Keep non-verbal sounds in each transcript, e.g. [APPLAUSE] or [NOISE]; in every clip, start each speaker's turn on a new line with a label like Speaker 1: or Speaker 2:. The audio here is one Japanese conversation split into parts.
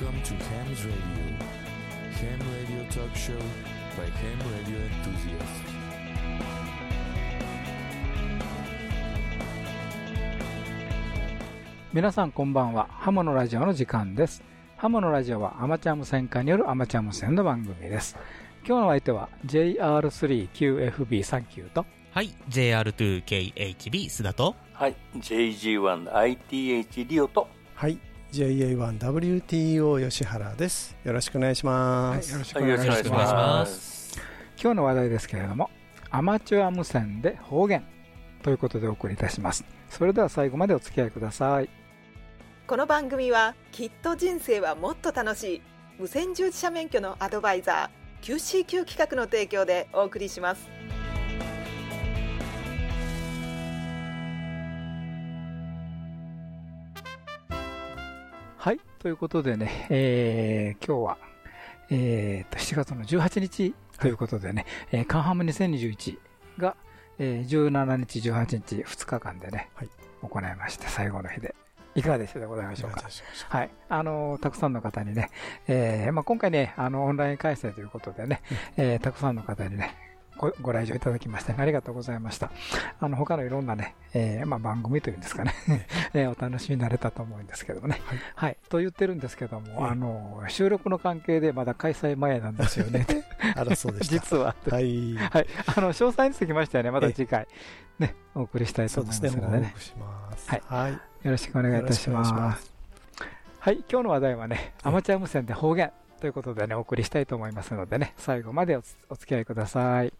Speaker 1: Welcome to Ham's Radio. Ham Radio Talk Show by Ham Radio Enthusiasts.
Speaker 2: 皆さんこんばんは。ハモのラジオの時間です。ハモのラジオはアマチュア無線化によるアマチュア無線の番組です。今日の相手は JR3QFB サンキューと
Speaker 3: はい、JR2KHB 須田と、
Speaker 4: はい、JG1ITH リオと、
Speaker 5: はい、JA1WTO 吉原です。よろしくお願いします。
Speaker 2: よろしく
Speaker 4: はいよ
Speaker 2: お願いし
Speaker 4: ろしくお願いし
Speaker 2: ま。
Speaker 4: す。
Speaker 2: 今日の話題ですけれども、アマチュア無線で方言ということでお送りいたします。それでは最後までお付き合いください。
Speaker 6: この番組はきっと人生はもっと楽しい無線従事者免許のアドバイザー QCQ 企画の提供でお送りします
Speaker 2: はい。ということでね、えー、今日は、えー、と、7月の18日ということでね、えーカンハム2021が、えー、17日、18日、2日間でね、
Speaker 5: はい
Speaker 2: 行いまして、最後の日で。いかがでしたでございましょうか？はい。あのたくさんの方にね、えーまあ、今回ね、あの、オンライン開催ということでね、えーたくさんの方にね、ごご来場いただきまして、ありがとうございました。あの、他のいろんなね、えーまあ、番組というんですかね、え [LAUGHS] ーお楽しみになれたと思うんですけどもね。
Speaker 5: はい
Speaker 2: はい。と言ってるんですけども、
Speaker 5: ええ
Speaker 2: あの、収録の関係でまだ開催前なんですよね。[LAUGHS]
Speaker 5: あら、そうでした。
Speaker 2: 実は。
Speaker 5: はい。
Speaker 2: はい。あの、詳細につきましてはね、また次回、ね、お送りしたいと
Speaker 5: そう
Speaker 2: 思いますのでね
Speaker 5: 報。告します。
Speaker 2: はい
Speaker 5: はい。
Speaker 2: よろしくお願いいたします。はい。今日の話題はね、アマチュア無線で方言ということでね、お送りしたいと思いますのでね、最後までお付き合いください。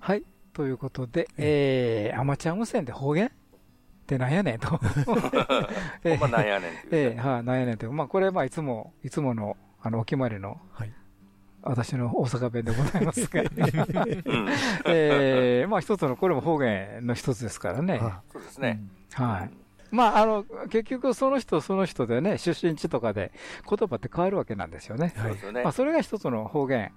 Speaker 2: はい。ということで、えー、アマチュア無線で方言ってなんやねんと。[LAUGHS]
Speaker 4: ほんまなんやねんっていうね。
Speaker 2: ええはい、なんやねんと。まあ、これ、まあ、いつも、いつもの、あの、お決まりの、
Speaker 5: はい
Speaker 2: 私の大阪弁でございますが、[LAUGHS]
Speaker 4: うん、
Speaker 2: ええまあ、一つの、これも方言の一つですからね。
Speaker 5: あ
Speaker 4: そうですね。
Speaker 2: うんはい。まあ、あの、結局、その人、その人でね、出身地とかで、言葉って変わるわけなんですよね。
Speaker 4: そうですよね
Speaker 2: まあ、。それが一つの方言
Speaker 5: え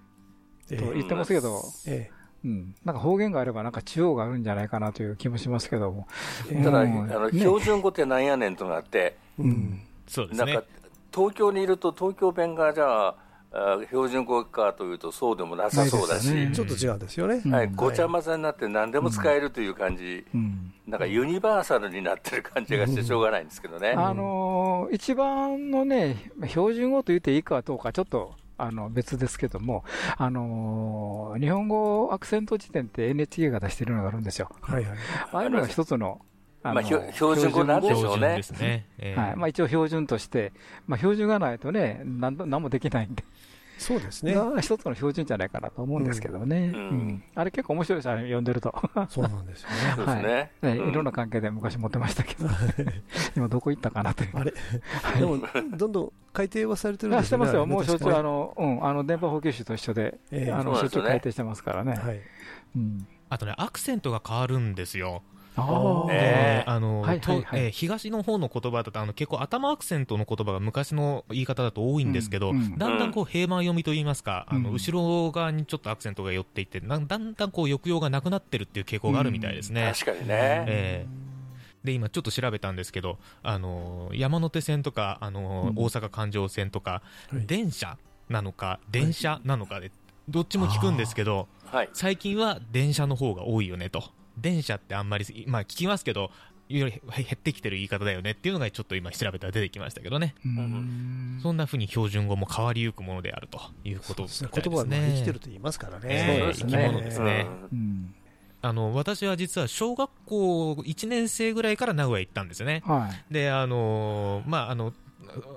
Speaker 2: と言ってますけど、
Speaker 5: え
Speaker 2: うん。なんか方言があれば、なんか地方があるんじゃないかなという気もしますけども。
Speaker 5: え
Speaker 4: ただ、あ
Speaker 2: うん
Speaker 4: の、
Speaker 2: ね
Speaker 4: 標準語ってなんやねんとなって、
Speaker 5: うん。
Speaker 3: そうですね
Speaker 4: なんか。、東京にいると東京弁がじゃあ、あ標準語かというとそうでもなさそうだし、
Speaker 2: ね
Speaker 5: ちょっと違うんですよね。
Speaker 2: うん
Speaker 4: はい、ごちゃ混ぜになって何でも使えるという感じ、
Speaker 2: うん。
Speaker 4: なんかユニバーサルになってる感じがしてしょうがないんですけどね。
Speaker 2: あのー一番のね、標準語と言っていいかどうか、ちょっと、あの、別ですけども、あのー日本語アクセント辞典って NHK が出してるのがあるんですよ。
Speaker 5: はいはい。
Speaker 2: ああいうのが一つの、あ
Speaker 4: 標準語なんでしょうね
Speaker 3: で。すね。えー
Speaker 2: はい。まあ一応標準として、まあ標準がないとね、なんと何もできないんで、
Speaker 5: そうですね。
Speaker 2: が一つの標準じゃないかなと思うんですけどね。
Speaker 4: う
Speaker 2: うんん。あれ結構面白いです、あれ読んでると。
Speaker 5: そうなんですよ
Speaker 4: そう
Speaker 5: ね。
Speaker 4: ですね。
Speaker 2: ね、
Speaker 4: うん
Speaker 2: いろんな関係で昔持ってましたけど、[LAUGHS] 今どこ行ったかなという。
Speaker 5: あれ
Speaker 2: はい
Speaker 5: でも、どんどん改定はされてるん
Speaker 2: あ
Speaker 5: ですよね。
Speaker 2: してますよ、もうしょっちゅう、あ
Speaker 5: あ
Speaker 2: の、うん、あの、電波補給士と一緒で、
Speaker 5: ええ
Speaker 2: あの、しょっちゅう
Speaker 4: そうなんですよね
Speaker 2: 改定してますからね。
Speaker 5: はい。
Speaker 2: うん。
Speaker 3: あとね、アクセントが変わるんですよ。
Speaker 2: あ
Speaker 5: ー。
Speaker 2: あ、
Speaker 3: の、
Speaker 2: はいはいはい。
Speaker 3: とえー東の方の言葉だと、あの、結構頭アクセントの言葉が昔の言い方だと多いんですけど、
Speaker 2: うんうん。
Speaker 3: だんだんこう平板読みといいますか、あの、
Speaker 2: うん
Speaker 3: 後ろ側にちょっとアクセントが寄っていって、だんだんこう抑揚がなくなってるっていう傾向があるみたいですね。
Speaker 4: 確かにね。
Speaker 3: ええで、今ちょっと調べたんですけど、あの、山手線とか、あの、
Speaker 2: うん。
Speaker 3: 大阪環状線とか、
Speaker 5: はい。
Speaker 3: 電車なのか、電車なのかで、どっちも聞くんですけど、
Speaker 4: はい。
Speaker 3: 最近は電車の方が多いよねと。電車ってあんまり、まあ聞きますけど、より減ってきてる言い方だよねっていうのがちょっと今調べたら出てきましたけどね。
Speaker 2: うん
Speaker 3: そんな風に標準語も変わりゆくものであるということですね。
Speaker 5: 言葉は生きてると言いますからね。
Speaker 3: ええ
Speaker 2: そうですね
Speaker 3: 生き物ですね。あの、私は実は小学校1年生ぐらいから名古屋行ったんですよね。
Speaker 2: はい。
Speaker 3: で、あのーまあ、あの、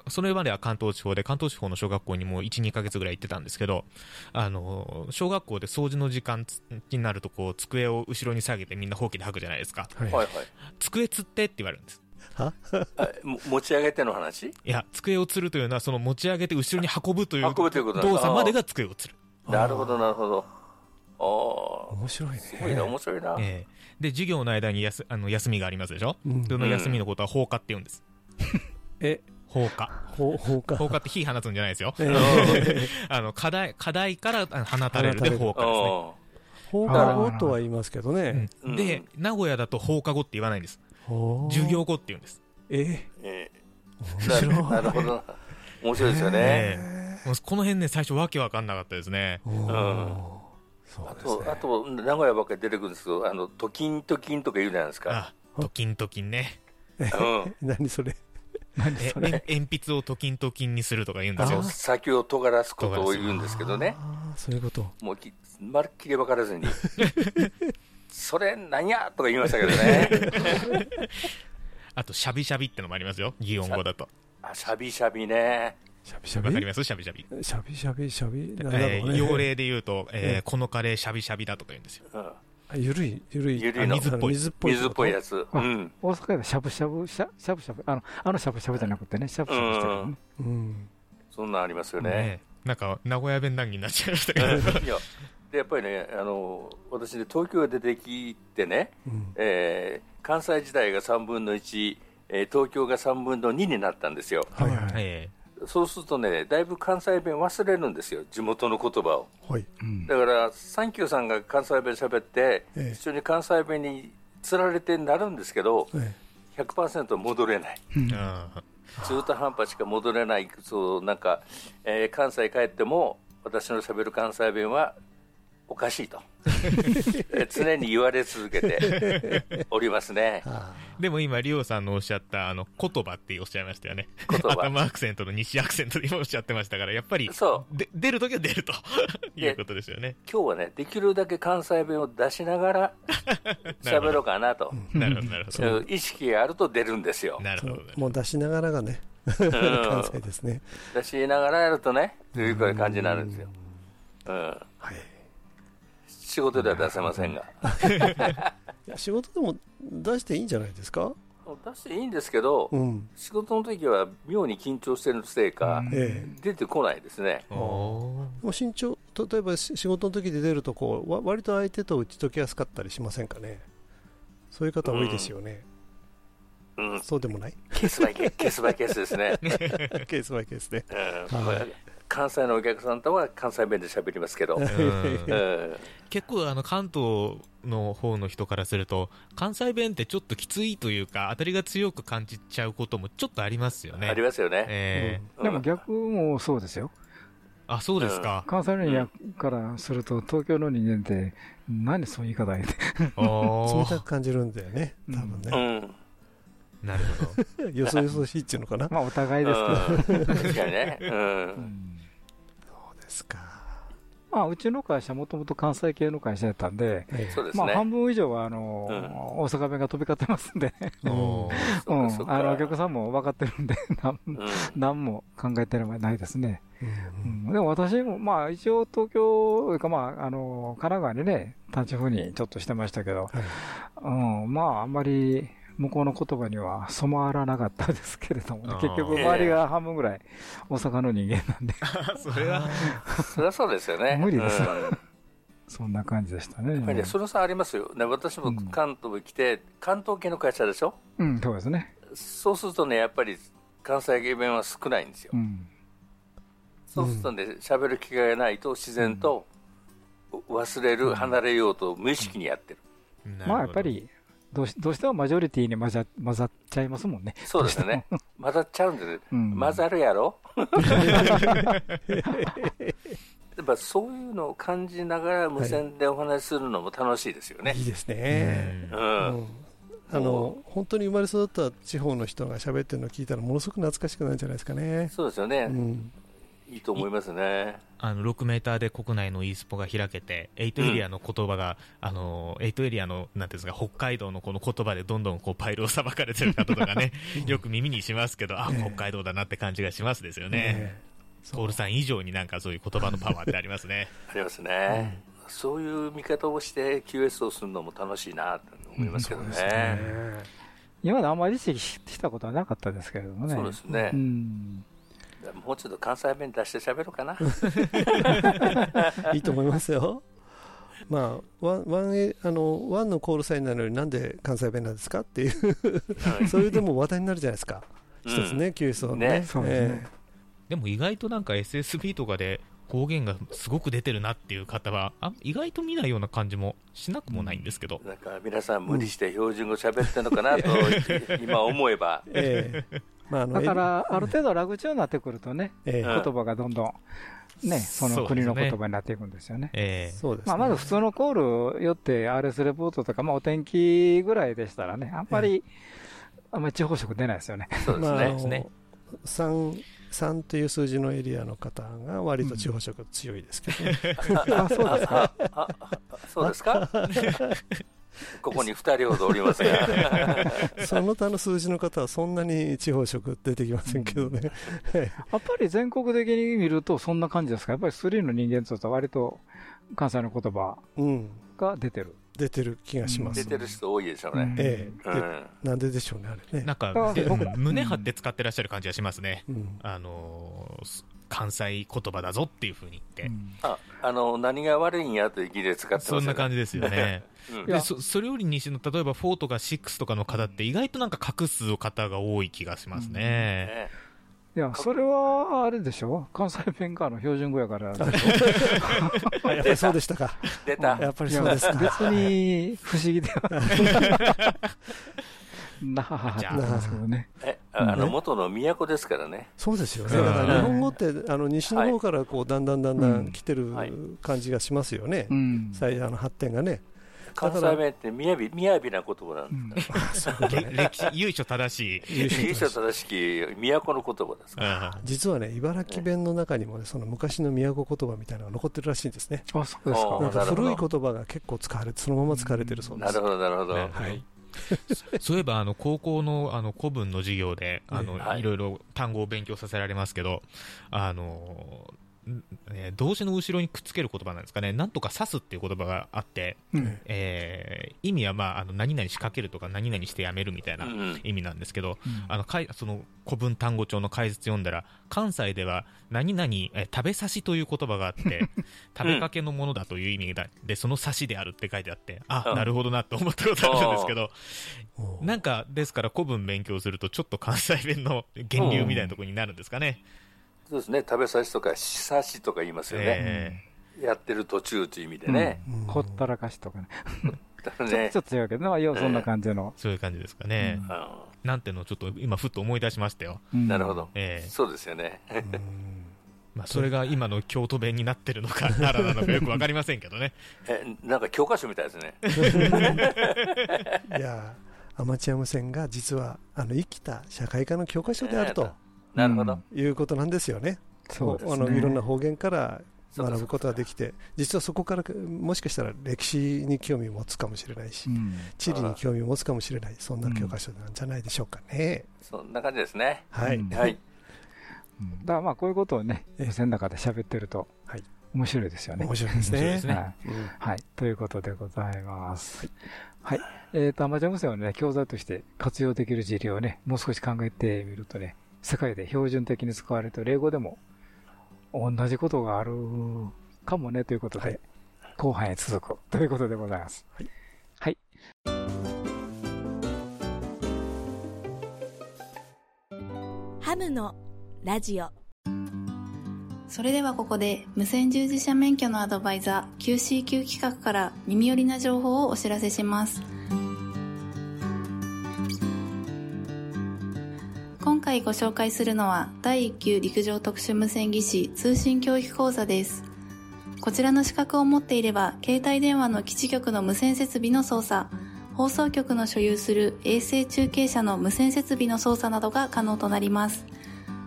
Speaker 3: それまでは関東地方で、関東地方の小学校にも1、2ヶ月ぐらい行ってたんですけど、あのー小学校で掃除の時間つになると、こう、机を後ろに下げてみんなほうきで吐くじゃないですか。
Speaker 5: はい
Speaker 4: はいはい。
Speaker 3: 机つってって言われるんです。
Speaker 4: あ [LAUGHS] も持ち上げての話？
Speaker 3: いや、机を吊るというのは、その持ち上げて後ろに運ぶという
Speaker 4: 運ぶということなんだ
Speaker 3: 動作までが机を吊る。
Speaker 4: なるほど、なるほど。ああ、
Speaker 5: 面白いね。
Speaker 4: すごいな、面白いな。
Speaker 3: ええで、授業の間にやすあの休みがありますでしょ、
Speaker 5: うん
Speaker 3: その休みのことは放課って言うんです。
Speaker 5: え、
Speaker 3: 放課。
Speaker 5: ほう、ほうか。
Speaker 3: 放課って火放つんじゃないですよ。
Speaker 5: えー [LAUGHS]
Speaker 3: あの、課題、課題からあの放たれるで放課ですね。
Speaker 5: 放課後とは言いますけどね。
Speaker 3: うんで、名古屋だと放課後って言わないんです。授業後って言うんです。
Speaker 5: え
Speaker 4: ええ
Speaker 5: 面白い
Speaker 4: ななるほどな。面白いですよね。
Speaker 3: この辺ね、最初わけわかんなかったですね。
Speaker 5: お
Speaker 4: ん
Speaker 5: ーそう
Speaker 4: あと、あと、名古屋ばっかり出てくるんですけど、あの、トキントキンとか言うじゃないですか。
Speaker 3: あ、トキントキンね。
Speaker 4: うん。
Speaker 5: 何それ？
Speaker 3: ええ鉛筆をトキントキンにするとか言うんですよ
Speaker 5: あ。
Speaker 4: 先を尖らすことを言うんですけどね。
Speaker 5: ああ、そういうこと。
Speaker 4: もうき、まるっきり分からずに。[LAUGHS] それ、なんやとか言いましたけどね。[LAUGHS]
Speaker 3: あと、シャビシャビってのもありますよ。擬音語だと。
Speaker 4: あ、シャビシャビね。
Speaker 5: しゃびしゃび
Speaker 3: わかります？シャビシャビ。
Speaker 5: しゃびしゃびしゃび。なんだろうね。
Speaker 3: えー用例で言うと、えーこのカレーシャビシャビだとか言うんですよ。
Speaker 4: うん。
Speaker 5: あゆるい、ゆるい。
Speaker 4: ゆるいの
Speaker 5: あ水っぽい。水っぽい。
Speaker 4: 水っぽいやつ。う
Speaker 2: あ
Speaker 4: ん。
Speaker 2: 大阪ではしゃぶしゃぶ、しゃしゃぶしゃぶ、あの、あのしゃぶしゃぶじゃなくてね、しゃぶしゃぶしてるね。
Speaker 5: うん。
Speaker 4: そんなんありますよね。
Speaker 3: ねなんか、名古屋弁談義になっちゃいましたけど。
Speaker 4: いや、で、やっぱりね、あの、私ね、東京へ出てきてね、
Speaker 5: うん。
Speaker 4: えー関西時代が3分の1、えー東京が3分の2になったんですよ。
Speaker 5: はいはい。
Speaker 3: え
Speaker 4: そうするとね、だいぶ関西弁忘れるんですよ、地元の言葉を。
Speaker 5: はい。
Speaker 2: うん
Speaker 4: だから、サンキューさんが関西弁喋って、
Speaker 5: ええ
Speaker 4: 一緒に関西弁につられてなるんですけど、
Speaker 5: え
Speaker 4: 100%戻れない。中途半端しか戻れない、そうなんか、えー関西帰っても、私の喋る関西弁はおかしいと、えー常に言われ続けておりますね
Speaker 3: でも今、リオさんのおっしゃった、あの、言葉っておっしゃいましたよね。
Speaker 4: 言葉
Speaker 3: 頭アクセントの西アクセントで今おっしゃってましたから、やっぱり、
Speaker 4: そ
Speaker 3: で出るときは出るということですよね。
Speaker 4: 今日はね、できるだけ関西弁を出しながら [LAUGHS] 喋ろうかなと、
Speaker 3: なるほど、なるほど。
Speaker 4: うん意識があると出るんですよ。
Speaker 5: あ。
Speaker 3: なるほど。
Speaker 5: もう出しながらがね。関西ですね。
Speaker 4: 出しながらやるとね、という感じになるんですよ。うん、
Speaker 5: はい。
Speaker 4: 仕事では出せませんが。[LAUGHS]
Speaker 5: いや仕事でも出していいんじゃないですか？
Speaker 4: 出していいんですけど、
Speaker 5: うん。
Speaker 4: 仕事の時は妙に緊張してるせいか、
Speaker 5: ええ。
Speaker 4: 出てこないですね。
Speaker 3: お
Speaker 5: もう身長、例えばし仕事の時で出るとこう、わ割と相手と打ち解きやすかったりしませんかね？そういう方多いですよね。
Speaker 4: うん、
Speaker 5: そうでもない？
Speaker 4: ケースバイケース、ケースバイケースですね。[LAUGHS]
Speaker 5: ケースバイケースね。
Speaker 4: うんまあ関西のお客さんとは関西弁で喋りますけど、
Speaker 3: ーうん
Speaker 4: うん
Speaker 3: 結構あの関東の方の人からすると関西弁ってちょっときついというか当たりが強く感じちゃうこともちょっとありますよね
Speaker 4: ありますよね。
Speaker 3: ええ
Speaker 4: うん
Speaker 2: でも逆もそうですよ。
Speaker 3: あそうですか、
Speaker 2: 関西の人間からすると、東京の人間って、何そういう言い方言って。
Speaker 3: おー
Speaker 5: 冷たく感じるんだよね。多分
Speaker 4: う
Speaker 5: ね。
Speaker 4: ん
Speaker 3: なるほど [LAUGHS]
Speaker 5: よそよそしいっていうのかな。
Speaker 2: まあ、お互いですけど。
Speaker 4: うん確かにね。うん
Speaker 5: ですか？
Speaker 2: まあ、うちの会社、もともと関西系の会社だったんで、
Speaker 5: え
Speaker 2: まあ。半分以上は、あの、
Speaker 4: うん。
Speaker 2: 大阪弁が飛び交ってますんで、[LAUGHS] うん、あの、お客さんも分かってるんで、[LAUGHS] なん
Speaker 4: うん。
Speaker 2: 何も考えてるはないですね。でも私も、まあ、一応東京、か、まあ、あの、神奈川にね、立ち風にちょっとしてましたけど、
Speaker 5: はい。
Speaker 2: うん、まあ、あんまり、向こうの言葉には染まらなかったですけれどもね結局周りが半分ぐらい大阪の人間なんで、[LAUGHS]
Speaker 3: それは
Speaker 4: そりゃそうですよね。[LAUGHS]
Speaker 2: 無理です
Speaker 4: うん
Speaker 2: そんな感じでしたね。
Speaker 4: やっぱりね、その差ありますよ。ね、私も関東に来て、関東系の会社でしょ？
Speaker 2: うん、そうですね。
Speaker 4: そうするとね、やっぱり関西芸弁は少ないんですよ
Speaker 2: う。ん。
Speaker 4: そうするとね、喋る機会がないと自然と忘れる、離れようと無意識にやってる。
Speaker 2: まあ、やっぱり、どうしどうしてもマジョリティに混ざ混ざっちゃいますもんね。
Speaker 4: そうですね。混ざっちゃうんで、
Speaker 2: うん
Speaker 4: 混ざるやろ？[LAUGHS] やっぱそういうのを感じながら無線でお話しするのも楽しいですよね。
Speaker 5: いいですね。
Speaker 4: う。
Speaker 5: うんんあの本当に生まれ育った地方の人が喋ってるのを聞いたらものすごく懐かしくなるんじゃないですかね。
Speaker 4: そうですよね。
Speaker 5: うん
Speaker 4: いいと思いますね。
Speaker 3: あの6メーターで国内の e スポが開けて、8エリアの言葉が、あの8エリアのなんていうんですか北海道のこの言葉でどんどんこうパイルをさばかれてる方とかね、よく耳にしますけど、あ、
Speaker 5: ええ
Speaker 3: 北海道だなって感じがしますですよね。
Speaker 5: ね
Speaker 3: トールさん以上になんかそういう言葉のパワーってありますね。
Speaker 4: ありますね。そういう見方をして QS をするのも楽しいなと思いますけどね。
Speaker 5: ね
Speaker 2: 今まであんまり意識したことはなかったですけれどもね。
Speaker 4: そうですね。
Speaker 2: うん。
Speaker 4: もうちょっと関西弁出して喋ろうかな。[LAUGHS]
Speaker 5: いいと思いますよ。まあ、ワンワンエあのワンのコールサインなのになんで関西弁なんですかっていう、そういうでも話題になるじゃないですか、一つね、QS をね。
Speaker 4: ね。
Speaker 2: そうですね。
Speaker 3: でも意外となんか SSB とかで方言がすごく出てるなっていう方はあ意外と見ないような感じもしなくもないんですけど、
Speaker 4: なんか皆さん無理して標準語喋ってるのかなと、[LAUGHS] 今思えば。
Speaker 5: ええまあ、あの
Speaker 2: だから、ある程度ラグチューになってくるとね、
Speaker 5: ええ。
Speaker 4: うん。
Speaker 2: 言葉がどんどん、ね、その国の言葉になっていくんですよね。
Speaker 3: ええ。
Speaker 5: そうです、ね。
Speaker 2: まあ、まず普通のコールよって RS レポートとか、まあ、お天気ぐらいでしたらね、あんまり、あんまり地方色出ないですよね。
Speaker 4: そうです
Speaker 5: まあ、あ
Speaker 4: ね。
Speaker 5: の
Speaker 3: ね。
Speaker 5: 3、3という数字のエリアの方が割と地方色強いですけど、[LAUGHS] ね。[LAUGHS]
Speaker 2: あ、そうですか。
Speaker 4: あそうですか？ここに2人ほどおりますが。[LAUGHS]
Speaker 5: その他の数字の方はそんなに地方色出てきませんけどね、[LAUGHS]
Speaker 2: やっぱり全国的に見るとそんな感じですか？やっぱりスリーの人間としては割と関西の言葉
Speaker 5: うん、
Speaker 2: が出てる。
Speaker 5: 出てる気がします。
Speaker 4: 出てる人多いでしょうね。
Speaker 5: ええで
Speaker 4: うん。
Speaker 5: なんででしょうね、あれね。
Speaker 3: なんか胸張って使ってらっしゃる感じがしますね、
Speaker 5: うん
Speaker 3: あの関西言葉だぞっていうふうに言って、
Speaker 2: うん
Speaker 4: あ、あの、何が悪いんやという気で使ってます
Speaker 3: そんな感
Speaker 4: じ。
Speaker 3: じですよね。
Speaker 4: うん
Speaker 3: でそそれより西の例えば4とか6とかの方って意外となんか画数方が多い気がしますね。
Speaker 4: ね
Speaker 2: いや、それはあれでしょ関西弁かの標準語やから [LAUGHS]
Speaker 5: やっぱりそうでしたか。[LAUGHS]
Speaker 4: 出た。
Speaker 5: やっぱりそうですか。
Speaker 2: 別に不思議ではない。[LAUGHS] なはははって言いますけどね。
Speaker 4: え、あの、元の都ですからね。
Speaker 5: そうですよね。
Speaker 3: うん
Speaker 5: だから日本語って、あの西の方からこうだんだんだんだん来てる
Speaker 4: はい
Speaker 5: 感じがしますよね
Speaker 2: う。ん。
Speaker 5: 最初の発展がね。
Speaker 4: 関西弁って雅び、雅びな言葉な
Speaker 2: うんん
Speaker 4: だ。
Speaker 3: れ [LAUGHS] 歴史由緒正しい、
Speaker 4: 優勝正しき都の言葉ですか？
Speaker 5: 実はね、茨城弁の中にもね、その昔の都言葉みたいなのが残ってるらしいんですね。
Speaker 2: あ、そうですか。
Speaker 4: あ
Speaker 5: なんか古い言葉が結構使われて、そのまま使われてるそうです。
Speaker 4: なるほど、なるほど。
Speaker 3: ね
Speaker 5: はい。[LAUGHS]
Speaker 3: そういえばあの高校のあの古文の授業であの、
Speaker 4: はい。
Speaker 3: いろいろ単語を勉強させられますけど、あのんえー動詞の後ろにくっつける言葉なんですかね、なんとか刺すっていう言葉があって、
Speaker 2: うん。
Speaker 3: えー意味は、まあ、あの何々仕掛けるとか何々してやめるみたいな
Speaker 4: うん。
Speaker 3: 意味なんですけど、
Speaker 2: うん。
Speaker 3: あのかいその古文単語帳の解説読んだら関西では何々、えー食べさしという言葉があって [LAUGHS] 食べかけのものだという意味だでそのさしであるって書いてあってあ、
Speaker 4: うん。
Speaker 3: なるほどなって思ったことあるんですけどなんかですから古文勉強するとちょっと関西弁の源流みたいなところになるんですかね。
Speaker 4: そうですね、食べさしとか、しさしとか言いますよね。
Speaker 3: え
Speaker 4: やってる途中という意味でね。
Speaker 5: うん
Speaker 2: ほったらかしとかね。
Speaker 4: ね [LAUGHS]
Speaker 2: ちょっと違うけど、まあ、要はそんな感じの
Speaker 3: ー。そういう感じですかね。
Speaker 2: うん
Speaker 4: う
Speaker 3: なんてのをちょっと今ふっと思い出しましたよ。
Speaker 2: うん
Speaker 4: んなるほど。
Speaker 3: えー
Speaker 4: そうですよね。
Speaker 5: うん
Speaker 3: まあ、それが今の京都弁になってるのか奈良なのかよくわかりませんけどね。
Speaker 4: え、なんか教科書みたいですね。[LAUGHS]
Speaker 5: いや、アマチュア無線が実はあの生きた社会科の教科書であると
Speaker 4: なるほど。
Speaker 5: いうことなんですよね。
Speaker 2: そうですね。
Speaker 5: あのいろんな方言から学ぶことができて、実はそこからもしかしたら歴史に興味を持つかもしれないし
Speaker 2: う、ん
Speaker 5: 地理に興味を持つかもしれない、そんな教科書なんじゃないでしょうかね。
Speaker 4: そんな感じですね。
Speaker 5: はい。
Speaker 2: うん
Speaker 4: はい。
Speaker 2: うんだからまあこういうことをね、
Speaker 5: ええ
Speaker 2: 無線の中で喋ってると
Speaker 5: はい、
Speaker 2: 面白いですよね。
Speaker 5: 面白いですね
Speaker 2: はい
Speaker 5: うん
Speaker 2: はい。ということでございます。はい。えっと、アマチュア無線をね、教材として活用できる事例をね、もう少し考えてみるとね、世界で標準的に使われている英語でも同じことがあるかもねということで、
Speaker 5: はい
Speaker 2: 後半へ続くということでございます。
Speaker 5: はい。
Speaker 2: はい。
Speaker 7: ハムのラジオ
Speaker 8: それではここで無線従事者免許のアドバイザー QCQ 企画から耳寄りな情報をお知らせします回ご紹介するのは第1級陸上特殊無線技師通信教育講座です。こちらの資格を持っていれば携帯電話の基地局の無線設備の操作放送局の所有する衛星中継車の無線設備の操作などが可能となります。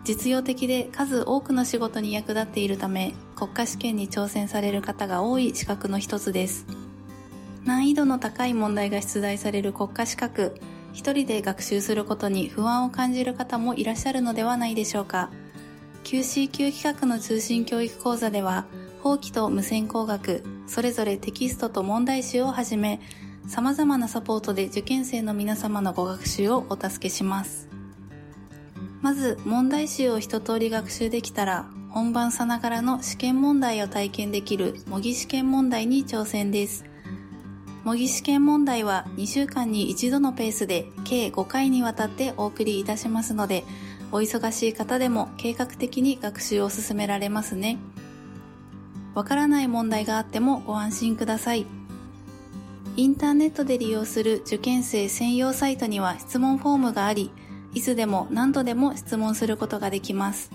Speaker 8: 実用的で数多くの仕事に役立っているため国家試験に挑戦される方が多い資格の一つです。難易度の高い問題が出題される国家資格一人で学習することに不安を感じる方もいらっしゃるのではないでしょうか QCQ 企画の通信教育講座では法規と無線工学それぞれテキストと問題集をはじめ様々なサポートで受験生の皆様のご学習をお助けします。まず、問題集を一通り学習できたら、本番さながらの試験問題を体験できる模擬試験問題に挑戦です。模擬試験問題は2週間に一度のペースで計5回にわたってお送りいたしますので、お忙しい方でも計画的に学習を進められますね。わからない問題があってもご安心ください。インターネットで利用する受験生専用サイトには質問フォームがあり、いつでも何度でも質問することができます。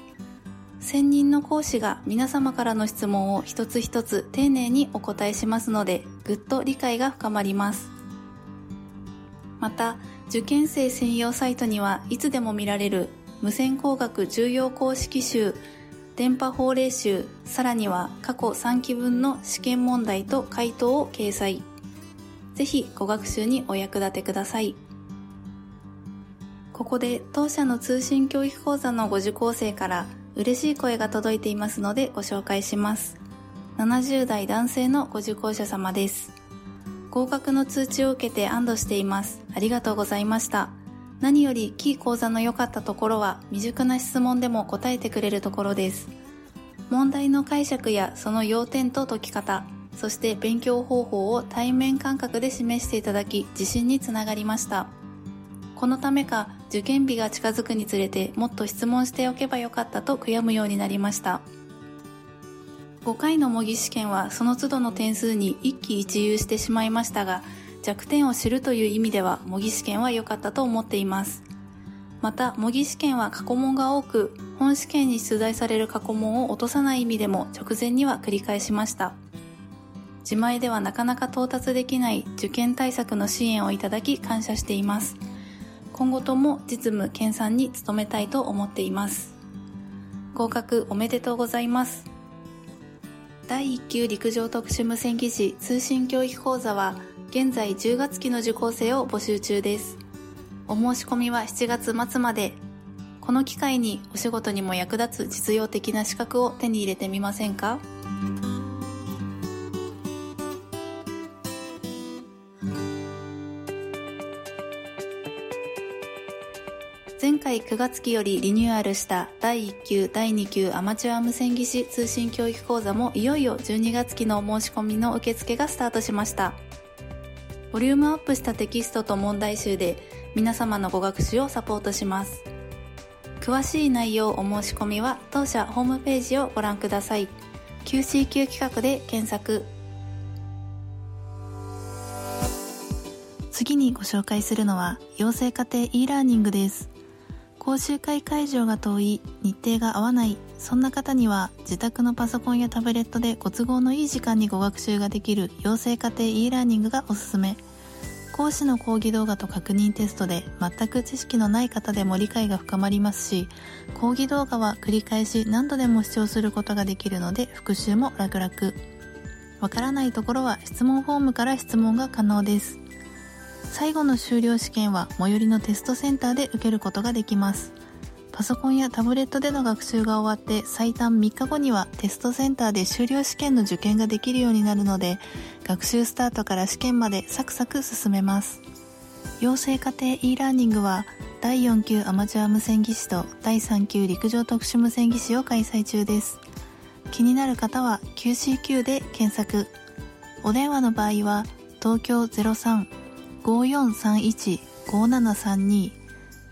Speaker 8: 専任の講師が皆様からの質問を一つ一つ丁寧にお答えしますので、ぐっと理解が深まります。また、受験生専用サイトにはいつでも見られる無線工学重要公式集、電波法令集、さらには過去3期分の試験問題と回答を掲載。ぜひご学習にお役立てください。ここで当社の通信教育講座のご受講生から嬉しい声が届いていますのでご紹介します。70代男性のご受講者様です。合格の通知を受けて安堵しています。ありがとうございました。何よりキー講座の良かったところは未熟な質問でも答えてくれるところです。問題の解釈やその要点と解き方、そして勉強方法を対面感覚で示していただき自信につながりました。このためか受験日が近づくにつれてもっと質問しておけばよかったと悔やむようになりました。5回の模擬試験はその都度の点数に一喜一憂してしまいましたが弱点を知るという意味では模擬試験は良かったと思っています。また模擬試験は過去問が多く本試験に出題される過去問を落とさない意味でも直前には繰り返しました。自前ではなかなか到達できない受験対策の支援をいただき感謝しています。今後とも実務研鑽に努めたいと思っています。合格おめでとうございます。第1級陸上特殊無線技師通信教育講座は現在10月期の受講生を募集中です。お申し込みは7月末まで。この機会にお仕事にも役立つ実用的な資格を手に入れてみませんか？前回9月期よりリニューアルした第1級第2級アマチュア無線技師通信教育講座もいよいよ12月期の申し込みの受付がスタートしました。ボリュームアップしたテキストと問題集で皆様のご学習をサポートします。詳しい内容お申し込みは当社ホームページをご覧ください。QCQ 企画で検索。次にご紹介するのは養成家庭 e ラーニングです。講習会会場が遠い日程が合わないそんな方には自宅のパソコンやタブレットでご都合のいい時間にご学習ができる養成家庭 e ラーニングがおすすめ。講師の講義動画と確認テストで全く知識のない方でも理解が深まりますし講義動画は繰り返し何度でも視聴することができるので復習も楽々。わからないところは質問フォームから質問が可能です。最後の修了試験は最寄りのテストセンターで受けることができます。パソコンやタブレットでの学習が終わって最短3日後にはテストセンターで修了試験の受験ができるようになるので学習スタートから試験までサクサク進めます。養成家庭 e ラーニングは第4級アマチュア無線技師と第3級陸上特殊無線技師を開催中です。気になる方は QCQ で検索。お電話の場合は東京03 5431-5732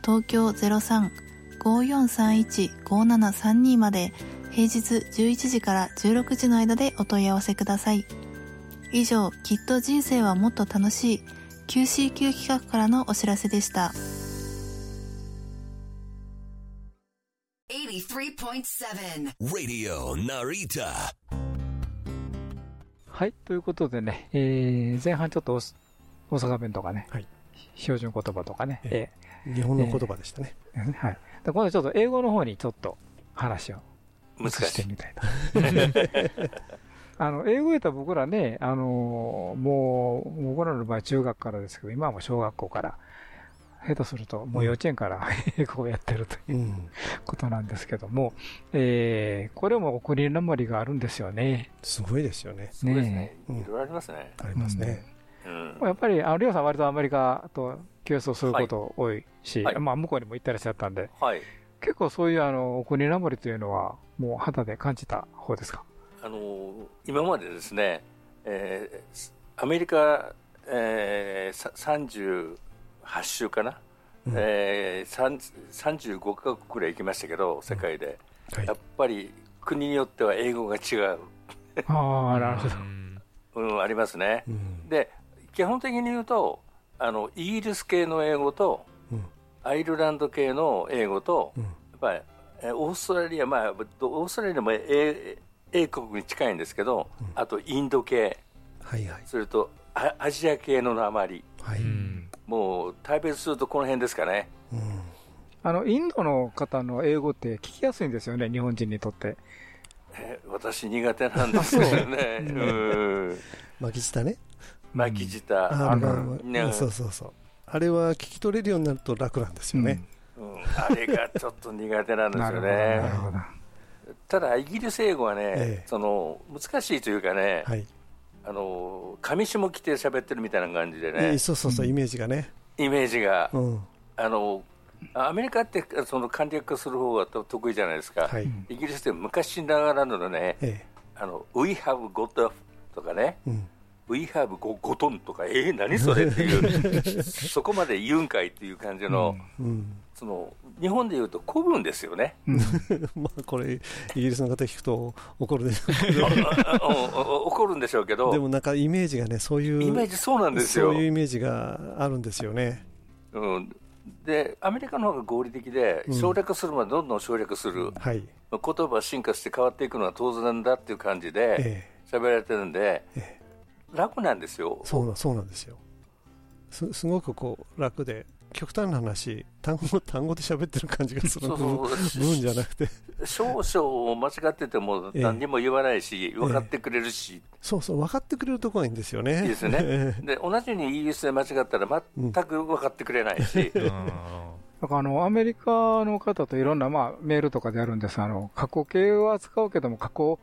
Speaker 8: 東京03-5431-5732まで平日11時から16時の間でお問い合わせください。以上、きっと人生はもっと楽しい QCQ 企画からのお知らせでした。
Speaker 2: はい、ということでね、えー、前半ちょっと大阪弁とかね、はい、標準言葉とかね、
Speaker 5: えー、日本の言葉でしたね。
Speaker 2: えー、はい。今度ちょっと英語の方にちょっと話を移してみたいな。[LAUGHS] あの、英語やったら僕らね、あのー、もう、僕らの場合中学からですけど、今はもう小学校から、下手すると、もう幼稚園から英語をやってるという、うん、ことなんですけども、えー、これも送りなまりがあるんですよね。
Speaker 5: すごいですよね。
Speaker 4: ねね。いろいろありますね。
Speaker 5: ありますね。
Speaker 4: うん
Speaker 2: やっぱり、あの、りょうさん割とアメリカと競争すること多いし、
Speaker 4: はい。はい
Speaker 2: まあ、向こうにも行ってらっしゃったんで、
Speaker 4: はい。
Speaker 2: 結構そういうあの、お国なまりというのは、もう肌で感じた方ですか？
Speaker 4: あの今までですね、えーアメリカ、えー、さ38週かな、
Speaker 5: うん。
Speaker 4: えー、30 35カ国くらい行きましたけど、世界で、
Speaker 5: はい。
Speaker 4: やっぱり国によっては英語が違う、
Speaker 2: ああ、なるほど。
Speaker 4: うん、ありますね。
Speaker 5: うん。
Speaker 4: で基本的に言うとあのイギリス系の英語と
Speaker 5: うん。
Speaker 4: アイルランド系の英語と、
Speaker 5: うん。
Speaker 4: やっぱりえオーストラリア、まあ、どオーストラリアも英英国に近いんですけど、あとインド系
Speaker 5: はいはい。
Speaker 4: それとアアジア系の鉛
Speaker 5: はい、
Speaker 3: うん。
Speaker 4: もう大別するとこの辺ですかね。
Speaker 5: うん。
Speaker 2: あの、インドの方の英語って聞きやすいんですよね、日本人にとって。
Speaker 4: え私苦手なんですよね。[LAUGHS] う。ん。
Speaker 5: 巻き舌ね
Speaker 4: 巻き舌、
Speaker 5: あの
Speaker 4: ね。
Speaker 5: そうそうそう。あれは聞き取れるようになると楽なんですよね、
Speaker 4: うん。あれがちょっと苦手なんですよね。[LAUGHS] ただイギリス英語はね、
Speaker 5: ええ。
Speaker 4: その難しいというかね、
Speaker 5: はい、
Speaker 4: あの上下着て喋ってるみたいな感じで
Speaker 5: え
Speaker 4: ね
Speaker 5: ー、そうそうそう、イメージがね、
Speaker 4: イメージが、
Speaker 5: うん、
Speaker 4: あのアメリカってその簡略化する方が得意じゃないですか、
Speaker 5: はい、
Speaker 4: イギリスって昔ながらのね、
Speaker 5: え
Speaker 4: あの We have got とかね、
Speaker 5: ーうん、
Speaker 4: We have got, got on とか、えー、何それっていう、[LAUGHS] そこまで言うんかいっていう感じの、
Speaker 5: うん、
Speaker 4: その日本でいうと古文ですよね。[LAUGHS]
Speaker 5: まあこれ、イギリスの方聞くと怒るでしょ
Speaker 4: あ [LAUGHS] おお怒るんでしょうけど、
Speaker 5: うでもなんかイメージがね、そういう、
Speaker 4: イメージそうなんですよ。
Speaker 5: そういうイメージがあるんですよね。
Speaker 4: うん、でアメリカの方が合理的で、
Speaker 5: うん。
Speaker 4: 省略するまでどんどん省略する、
Speaker 5: はい、
Speaker 4: 言葉は進化して変わっていくのは当然だっていう感じで
Speaker 5: え
Speaker 4: 喋られてるんで、
Speaker 5: え
Speaker 4: 楽なんですよ。
Speaker 5: そうなそうなんですよ。す。すごくこう楽で、極端な話、単語単語で喋ってる感じがする [LAUGHS]
Speaker 4: そう
Speaker 5: 部
Speaker 4: そう
Speaker 5: 分じゃなくて、
Speaker 4: 少々間違ってても
Speaker 5: ええ。
Speaker 4: 何にも言わないし、分かってくれるし、
Speaker 5: そうそう、分かってくれるところがいいんですよね。
Speaker 4: いいですよね。[LAUGHS]
Speaker 5: ええ。
Speaker 4: で同じようにイギリスで間違ったら全く分かってくれないし、[LAUGHS]
Speaker 3: うん。
Speaker 2: だからあの、アメリカの方といろんな、まあ、メールとかであるんです。あの、過去形は使うけども、過去、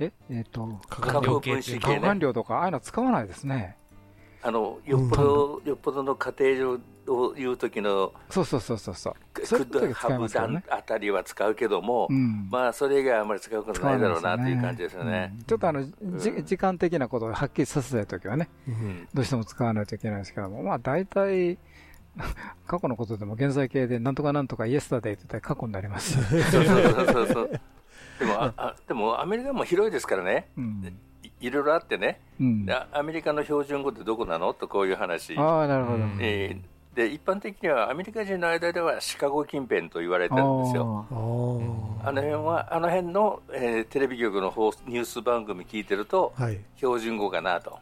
Speaker 2: え、えっ、と、
Speaker 4: 過去分子
Speaker 2: 過去
Speaker 4: 系ね、
Speaker 2: 完了とか、ああいうの使わないですね。
Speaker 4: あのよっぽど、よっぽどの家庭を言う時の、
Speaker 2: そうそうそうそうそう。
Speaker 4: ク
Speaker 2: そういう時
Speaker 4: ッド
Speaker 2: は使い
Speaker 4: ハブダン
Speaker 2: ますよね。
Speaker 4: あたりは使うけども、
Speaker 2: うん。
Speaker 4: まあそれ以外はあまり使うことないだろうなっていう感じですよね。
Speaker 2: うんちょっとあの、じ時間的なことをはっきりさせたいときはね、
Speaker 4: うん
Speaker 2: どうしても使わないといけないですけども、まあ大体、[LAUGHS] 過去のことでも現在形でなんとかなんとかイエスタデイって言ったら過去になります。
Speaker 4: そうそうそうそうそうでもああでもアメリカも広いですからね、
Speaker 2: うん。
Speaker 4: いいろいろあってね、
Speaker 2: うん。
Speaker 4: でアメリカの標準語ってどこなの？とこういう話、
Speaker 2: ああ、なるほど。
Speaker 3: うん
Speaker 4: えーで一般的にはアメリカ人の間ではシカゴ近辺と言われてるんですよ。
Speaker 2: あ
Speaker 4: の辺はあの辺の、えーテレビ局の放ニュース番組聞いてると
Speaker 5: はい。
Speaker 4: 標準語かなと。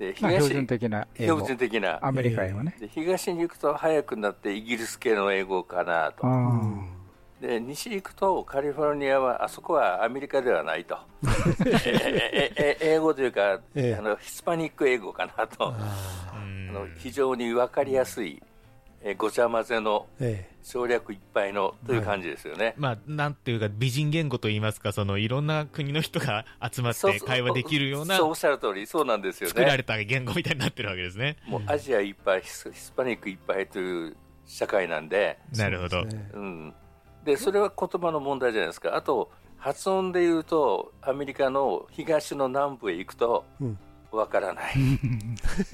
Speaker 4: で
Speaker 2: まあ、
Speaker 4: 東
Speaker 2: 標準的な
Speaker 4: 標。準的な
Speaker 2: アメリカ英語ね。
Speaker 4: で東に行くと早くなってイギリス系の英語かなとで西行くとカリフォルニアはあそこはアメリカではないと。[LAUGHS] えええ英語というか、
Speaker 5: ええ。
Speaker 4: あのヒスパニック英語かなと。あ
Speaker 5: あ
Speaker 4: の非常に分かりやすい、えごちゃ混ぜの省略いっぱいのという感じですよね。
Speaker 3: まあ、なんていうか、美人言語といいますか、そのいろんな国の人が集まって会話できるような
Speaker 4: そうおっしゃる通りそうなんですよね。
Speaker 3: 作られた言語みたいになってるわけですね。
Speaker 4: もうアジアいっぱいヒスヒスパニックいっぱいという社会なんで、
Speaker 3: なるほど。
Speaker 5: えね。
Speaker 4: うん、でそれは言葉の問題じゃないですか。あと発音で言うとアメリカの東の南部へ行くと
Speaker 5: うん。
Speaker 4: わからない、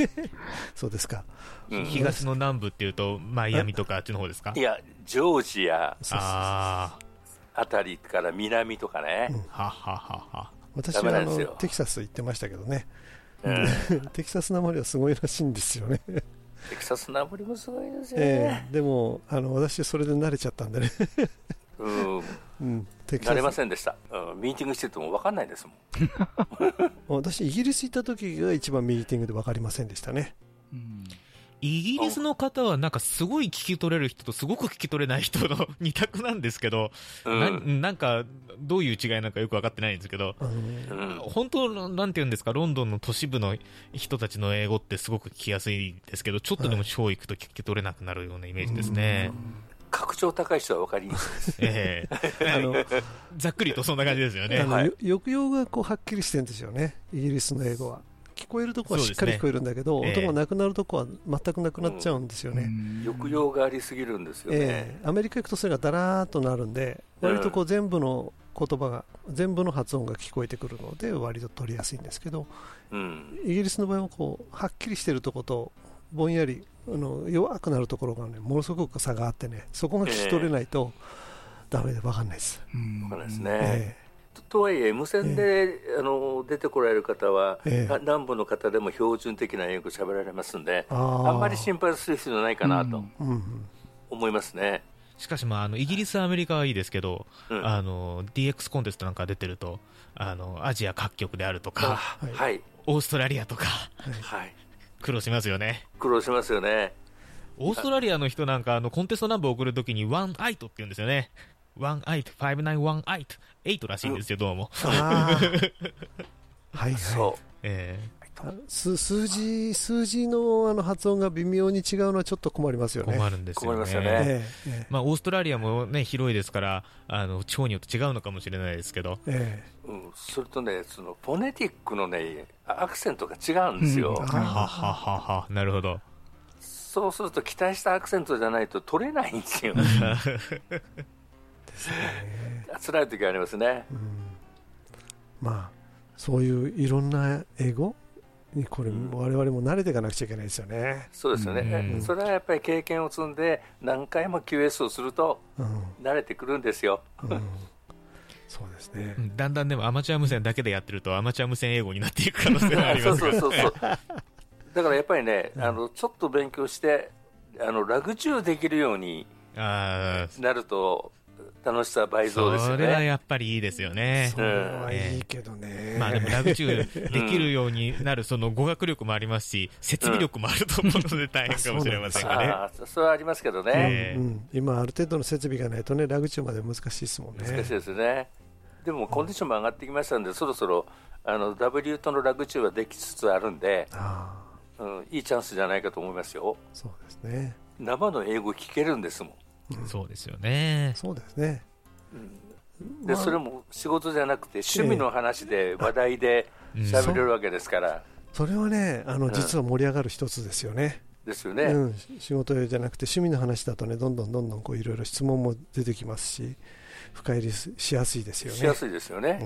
Speaker 4: [LAUGHS]
Speaker 5: そうですか。
Speaker 4: うん。
Speaker 3: 東の南部っていうと、マイアミとかあっちの方ですか？
Speaker 4: いやジョージア
Speaker 3: あ
Speaker 4: あたりから南とかね、
Speaker 3: あ、はははは。
Speaker 5: 私はあのテキサス行ってましたけどね、
Speaker 4: うん。[LAUGHS]
Speaker 5: テキサスなまりはすごいらしいんですよね。
Speaker 4: テキサスナブリもすごいですよね、
Speaker 5: ええでもあの私それで慣れちゃったんでね、
Speaker 4: うん、
Speaker 5: うん、テキ
Speaker 4: 慣れま
Speaker 5: サス
Speaker 4: せんでした、うん、ミーティングしてても分かんないですもん。[LAUGHS]
Speaker 5: 私イギリス行った時が一番ミーティングで分かりませんでしたね。
Speaker 2: うん
Speaker 3: イギリスの方はなんかすごい聞き取れる人とすごく聞き取れない人の [LAUGHS] 二択なんですけど、
Speaker 4: うん。
Speaker 3: ななんかどういう違いなんかよく分かってないんですけど、
Speaker 4: うん。
Speaker 3: 本当、なんて言うんですか、ロンドンの都市部の人たちの英語ってすごく聞きやすいですけど、ちょっとでも小行くと聞き取れなくなるようなイメージですね。
Speaker 4: 格調高い人は分かりにくい。です
Speaker 3: ええ。[LAUGHS]
Speaker 5: あの
Speaker 3: ざっくりとそんな感じですよね。
Speaker 5: 抑揚がこうはっきりしてるんですよね、イギリスの英語は。聞こえるとこはしっかり聞こえるんだけど、ね、音がなくなるとこは全くなくなっちゃうんですよね、
Speaker 4: 抑揚がありすぎるんですよね、え
Speaker 5: ー、アメリカ行くとそれがだらーっとなるんで割とこう全部の言葉が全部の発音が聞こえてくるので割と取りやすいんですけど、うん、イギリスの場合はこうはっきりしてるとことぼんやりあの弱くなるところがねものすごく差があってねそこが聞き取れないとだめで分かんないです。
Speaker 4: 分かんないですね、えーとはいえ、無線で、えー、あの出てこられる方は、えー、南部の方でも標準的な英語喋られますんで、あんまり心配する必要ないかなと思いますね。
Speaker 3: しかし、まあ、あのイギリス、アメリカはいいですけど、うん、あの DX コンテストなんか出てるとあのアジア各局であるとか、はい、オーストラリアとか、はい、苦労しますよね。
Speaker 4: 苦労しますよね。
Speaker 3: オーストラリアの人なんかあのコンテストナンバー送るときにワンアイトって言うんですよね。ワンアイト、591アイト、8らしいんですよ、どうも。
Speaker 5: はいはい。そう。えー数数字数字のあの発音が微妙に違うのはちょっと困りますよね。
Speaker 3: 困るんですよね。よねええ、まあオーストラリアもね広いですからあの地方によって違うのかもしれないですけど。え
Speaker 4: え、うん、それとねそのフォネティックのねアクセントが違うんですよ。うん、は
Speaker 3: はははなるほど。
Speaker 4: そうすると期待したアクセントじゃないと取れないんですよ。ですね。辛い時ありますね。うん、
Speaker 5: まあそういういろんな英語にこれ、われわれも慣れていかなくちゃいけないですよね。
Speaker 4: そうですよね、うん、それはやっぱり経験を積んで、何回も QS をすると、慣れてくるんですよ。うん、
Speaker 5: そうですね、
Speaker 3: だんだんでもアマチュア無線だけでやってると、アマチュア無線英語になっていく可能性があります [LAUGHS] そうそうそう [LAUGHS]
Speaker 4: だからやっぱりね、あのちょっと勉強して、あのラグチューできるようになると、楽しさ倍増ですよね。
Speaker 3: それはやっぱりいいですよね。
Speaker 5: それはいいけどね。
Speaker 3: まあでもラグチュー [LAUGHS] できるようになるその語学力もありますし、設備力もあると思うので大変かもしれませんがね。
Speaker 4: それはありますけどね、
Speaker 5: 今ある程度の設備がないとね、ラグチューまで難しいですもんね。
Speaker 4: 難しいですね。でもコンディションも上がってきましたんで、そろそろあの W とのラグチューはできつつあるんで、うん、いいチャンスじゃないかと思いますよ。
Speaker 5: そうですね。
Speaker 4: 生の英語聞けるんですもん。
Speaker 3: そうですよね。
Speaker 5: そうですね。
Speaker 4: でそれも仕事じゃなくて趣味の話で話題で喋れるわけですから、
Speaker 5: それはねあの実は盛り上がる一つですよね。
Speaker 4: ですよね、う
Speaker 5: ん、仕事じゃなくて趣味の話だとねどんどんどんどんこういろいろ質問も出てきますし深入りしやすいですよね。
Speaker 4: しやすいですよね。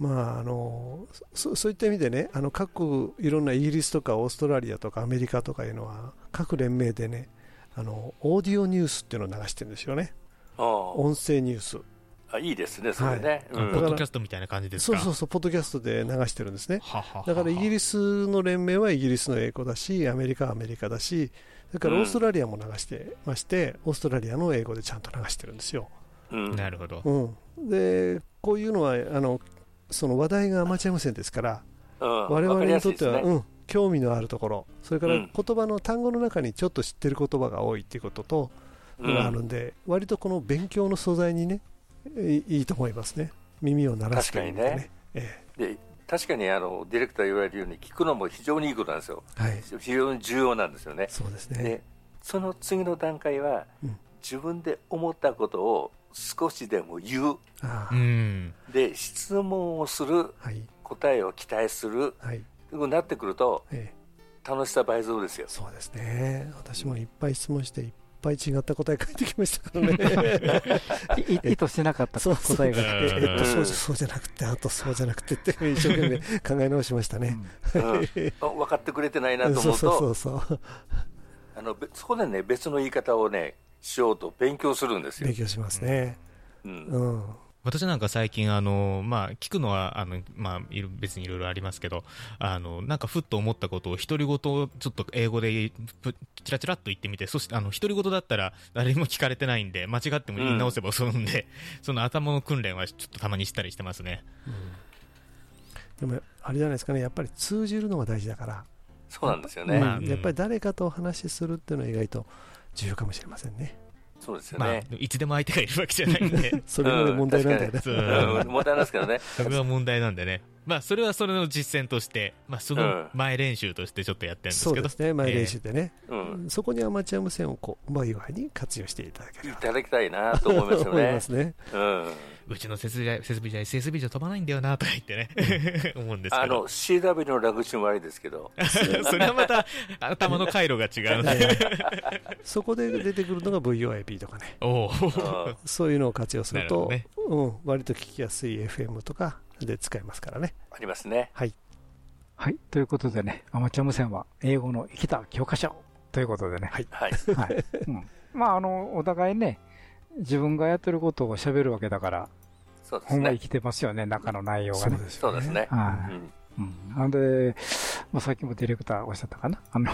Speaker 5: うん、まああのそそういった意味でねあの各いろんなイギリスとかオーストラリアとかアメリカとかいうのは各連盟でねあのオーディオニュースっていうのを流してるんですよね。音声ニュース。
Speaker 4: あいいですね、それね、
Speaker 3: はい。うん、ポッドキャストみたいな感じです
Speaker 5: か？そうそうそう、ポッドキャストで流してるんですね、ははだからイギリスの連盟はイギリスの英語だし、アメリカはアメリカだし、それからオーストラリアも流してまして、うん、オーストラリアの英語でちゃんと流してるんですよ。
Speaker 3: うん、なるほど、
Speaker 5: うん、でこういうのはあのその話題がアマチュア無線ですから、うん、我々にとっては、ね、うん、興味のあるところ、それから言葉の単語の中にちょっと知ってる言葉が多いっていうことと、があるんで、うん、割とこの勉強の素材にねいいと思いますね。耳を鳴らしてみてね、ね。
Speaker 4: ええ、で確かにあのディレクター言われるように聞くのも非常にいいことなんですよ、はい、非常に重要なんですよね。
Speaker 5: そうですね。で
Speaker 4: その次の段階は、うん、自分で思ったことを少しでも言う、で質問をする、はい、答えを期待する、はい、なってくると、ええ、楽しさ倍増ですよ。
Speaker 5: そうですね。私もいっぱい質問していっぱい違った答え返ってきましたからね。[LAUGHS]
Speaker 2: 意図してなかった答えが。
Speaker 5: え [LAUGHS] っとそうそうじゃなくてあとそうじゃなくてって [LAUGHS] 一生懸命考え直しましたね、
Speaker 4: うん。うん、分かってくれてないなと思うとそうそうそうあのそこでね別の言い方をねしようと勉強するんですよ。
Speaker 5: 勉強しますね、うん、うん
Speaker 3: 私なんか最近、あのまあ、聞くのはあの、まあ、別にいろいろありますけど、あのなんかふっと思ったことを独り言をちょっと英語でちらちらっと言ってみて、そしてあの独り言だったら誰も聞かれてないんで、間違っても言い直せばそうんで、うん、その頭の訓練はちょっとたまにしたりしてますね、
Speaker 5: うん、でも、あれじゃないですかね、やっぱり通じるのが大事だから、
Speaker 4: そうなんですよね、ま
Speaker 5: あ、やっぱり誰かとお話しするっていうのは意外と重要かもしれませんね。
Speaker 4: そうですよね、
Speaker 3: まあ、いつでも相手がいるわけじゃないんで [LAUGHS]
Speaker 5: それが問題なんだよね、
Speaker 4: うん、問題なんですけどね [LAUGHS]
Speaker 3: それは問題なんでねまあ、それはそれの実践として、まあ、その前練習としてちょっとやってるんですけど。
Speaker 5: そうですね、前練習でね。
Speaker 4: うん
Speaker 5: そこにアマチュア無線をこう、うまい具合に活用していただけ
Speaker 4: い
Speaker 5: れば
Speaker 4: ただきたいなと思いますよ [LAUGHS]
Speaker 5: 思い
Speaker 4: ね
Speaker 5: ま。すね。
Speaker 4: うん。
Speaker 3: うちの設備じゃ、設備じゃ SSB じゃ飛ばないんだよな、とか言ってね、思うんですけど
Speaker 4: あの、。CW のラグチもありですけど、[LAUGHS]
Speaker 3: それはまた、頭の回路が違うので。[LAUGHS]
Speaker 5: そこで出てくるのが VOIP とかね。[LAUGHS]
Speaker 3: お
Speaker 5: そういうのを活用すると、
Speaker 3: なる
Speaker 5: うん、割と聞きやすい FM とかで使えますからね。
Speaker 4: ありますね。
Speaker 5: はい。
Speaker 2: はい。ということでね、アマチュア無線は英語の生きた教科書ということでね。
Speaker 5: はい。
Speaker 4: はい。
Speaker 2: はい。うん。まあ、あの、お互いね、自分がやってることを喋るわけだから、
Speaker 4: そうですね。
Speaker 2: 本が生きてますよね、中の内容がね。
Speaker 4: そうですね。
Speaker 2: はい
Speaker 4: うん
Speaker 2: うん。なんで、まあ、さっきもディレクターおっしゃったかな？[LAUGHS] あの、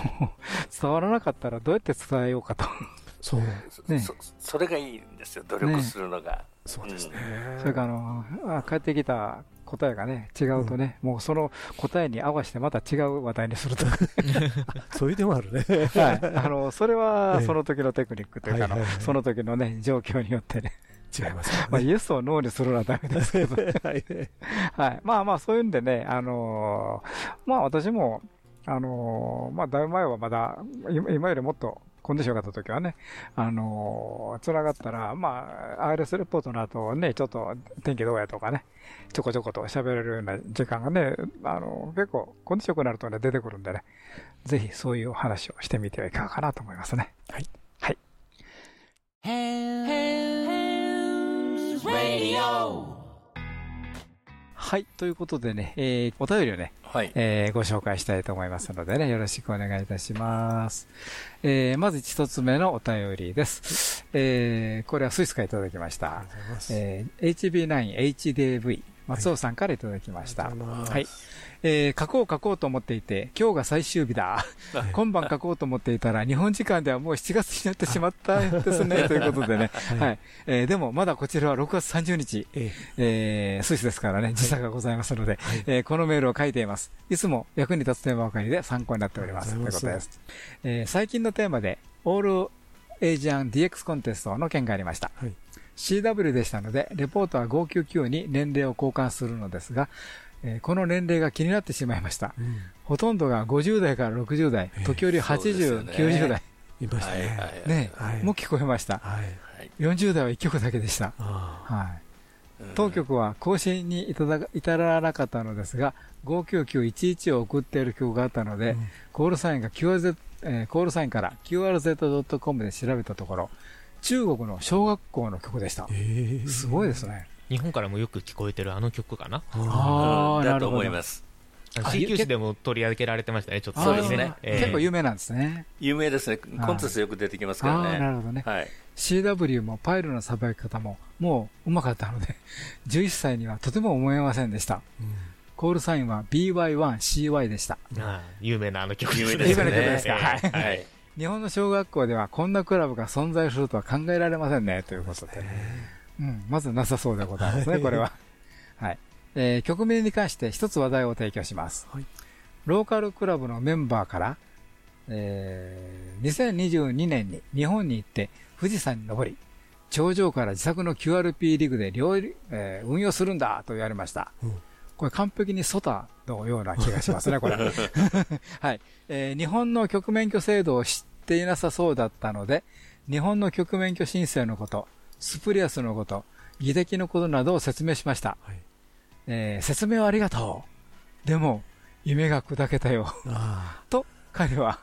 Speaker 2: 伝わらなかったらどうやって伝えようかと。
Speaker 5: そう。[LAUGHS]
Speaker 2: ね
Speaker 4: そそれがいいんですよ、努力するのが。
Speaker 5: そうですね。
Speaker 2: それから、あの、あ帰ってきた答えがね、違うとね、もうその答えに合わせてまた違う話題にするとか。[LAUGHS]
Speaker 5: そういう手もあるね。
Speaker 2: はい。あの、それは
Speaker 5: ええ
Speaker 2: その時のテクニックというかその時のね、状況によってね。
Speaker 5: 違いますよ [LAUGHS]
Speaker 2: まあ、
Speaker 5: ね。
Speaker 2: イエスをノーにするのはダメですけど。[LAUGHS]
Speaker 5: はい。
Speaker 2: はい。まあまあ、そういうんでね、あのーまあ私も、あのーまあだいぶ前はまだ、今今よりもっとコンディションがあった時はね、あのー、繋がったら、まあ、RS レポートの後ね、ちょっと天気どうやとかね、ちょこちょこと喋れるような時間がね、あの結構コンディション良くなるとね、出てくるんでね、ぜひそういうお話をしてみてはいかがかなと思いますね。
Speaker 5: はい。
Speaker 2: はい。はい。ということでね、えー、お便りをね、
Speaker 4: はい。
Speaker 2: えーご紹介したいと思いますのでね、よろしくお願いいたします。えーまず一つ目のお便りです。えーこれはスイスからいただきました。えー HB9HDV 松尾さんからいただきました。はい。えー書こう書こうと思っていて、今日が最終日だ。今晩書こうと思っていたら、日本時間ではもう7月になってしまったんですね、ということでね。はい。えーでも、まだこちらは6月30日、
Speaker 5: え
Speaker 2: えースイスですからね、時差がございますので、えーこのメールを書いています。いつも役に立つテーマばかりで参考になっております。ということです。えー最近のテーマで、オールエイジアン DX コンテストの件がありました。
Speaker 5: はい
Speaker 2: CW でしたので、レポートは599に年齢を交換するのですが、えーこの年齢が気になってしまいました。
Speaker 5: うん
Speaker 2: ほとんどが50代から60代、時折
Speaker 4: そうですよ
Speaker 2: 80、
Speaker 4: ね
Speaker 2: 90代、
Speaker 5: いました
Speaker 4: はいはい
Speaker 5: ね。
Speaker 4: はい。
Speaker 2: ね、
Speaker 5: はい
Speaker 2: もう聞こえました。
Speaker 5: はい。
Speaker 4: はい
Speaker 2: 40代は1曲だけでした。
Speaker 5: あ
Speaker 2: はい。
Speaker 4: うん
Speaker 2: 当局は更新に至ら至らなかったのですが、59911を送っている曲があったので、
Speaker 5: うん
Speaker 2: コールサインが QRZ、えーコールサインから QRZ.com で調べたところ、中国の小学校の曲でした
Speaker 5: あ。。ええ
Speaker 2: すごいですね。
Speaker 3: 日本からもよく聞こえてるあの曲かな？
Speaker 2: あー
Speaker 4: だと思います。
Speaker 2: あ
Speaker 3: CQ 誌でも取り上げられてましたね、ちょっと
Speaker 4: そうですね
Speaker 2: あー
Speaker 3: えー
Speaker 2: 結構有名なんですね。
Speaker 4: 有名ですね。コンテストよく出てきますから
Speaker 2: ああー、な
Speaker 4: ね。
Speaker 2: るほどね。
Speaker 4: はい。
Speaker 2: CW もパイルのさばき方ももううまかったので、[LAUGHS] 11歳にはとても思えませんでした。コールサインは BY1CY でした。
Speaker 3: あー有名なあの曲
Speaker 4: 有名
Speaker 3: ね
Speaker 4: ですよね。
Speaker 2: 有名な曲ですか
Speaker 3: えー
Speaker 4: はい。
Speaker 2: 日本の小学校ではこんなクラブが存在するとは考えられませんね、ということで。うん、まずなさそうでございますね、これは。はい。えー曲名に関して一つ話題を提供します。
Speaker 5: はい
Speaker 2: ローカルクラブのメンバーから、えー2022年に日本に行って富士山に登り、頂上から自作の QRP リグで両、えー運用するんだと言われました。
Speaker 5: うん
Speaker 2: これ完璧にソタのような気がしますね、これ。[LAUGHS] はい。えー日本の局免許制度を知っていなさそうだったので、日本の局免許申請のこと、スプリアスのこと、技的のことなどを説明しました。
Speaker 5: はい
Speaker 2: えー説明をありがとう。でも、夢が砕けたよ。
Speaker 5: あ [LAUGHS]
Speaker 2: と、彼は、